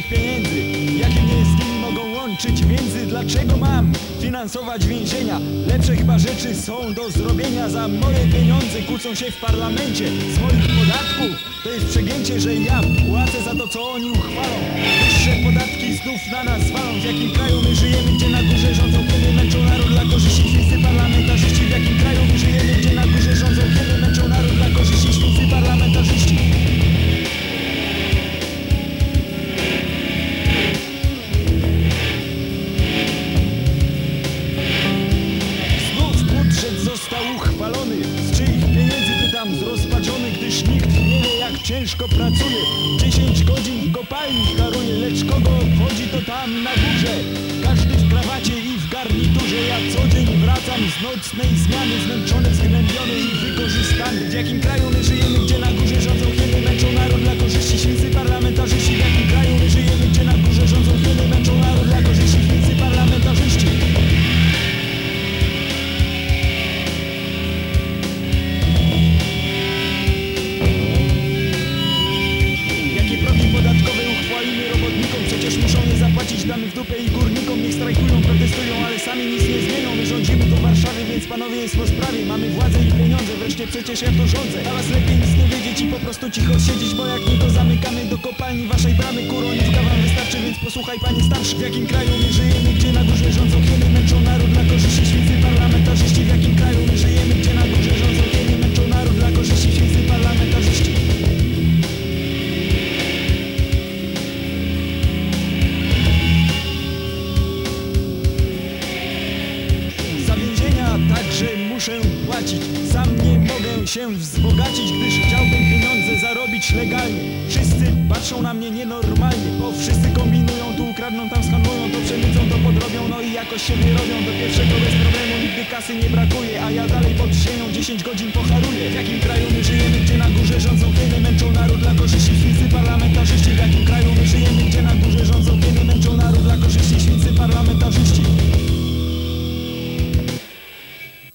moich pieniędzy. Jakie mnie mogą łączyć więzy? Dlaczego mam finansować więzienia? Lepsze chyba rzeczy są do zrobienia. Za moje pieniądze kłócą się w parlamencie. Z moich podatków to jest przegięcie, że ja płacę za to, co oni uchwalą. Wyższe podatki znów na nas walą. W jakim kraju my żyjemy, gdzie na górze rządzą, kiedy męczą naród dla korzyści wszyscy parlamentarzyści? Został uchwalony. Z czyich pieniędzy pytam zrozpaczony Gdyż nikt nie wie jak ciężko pracuje. 10 godzin w kopalni haruje Lecz kogo obchodzi to tam na górze? Każdy w krawacie i w garniturze. Ja co dzień wracam z nocnej zmiany Zmęczony, zgnębiony i wykorzystany. W jakim kraju my żyjemy, gdzie na górze rządzą Kiedy męczą naród dla korzyści świńscy parlamentarzyści protestują, ale sami nic nie zmienią. My rządzimy tu Warszawie, więc panowie jest po sprawie. Mamy władzę i pieniądze, wreszcie przecież ja to rządzę. Dla was lepiej nic nie wiedzieć i po prostu cicho siedzieć Bo jak nie to zamykamy do kopalni waszej bramy Kuroniówka wam wystarczy, więc posłuchaj panie starszy W jakim kraju my żyjemy, gdzie na górze rządzą Kiedy muszę płacić. Sam nie mogę się wzbogacić Gdyż chciałbym pieniądze zarobić legalnie. Wszyscy patrzą na mnie nienormalnie Bo wszyscy kombinują, tu ukradną, tam skandłują To przemycą, to podrobią, no i jakoś się wyrobią. Do pierwszego bez problemu nigdy kasy nie brakuje A ja dalej pod ziemią 10 godzin pocharuję W jakim kraju my żyjemy, gdzie na górze rządzą Kiedy męczą naród dla korzyści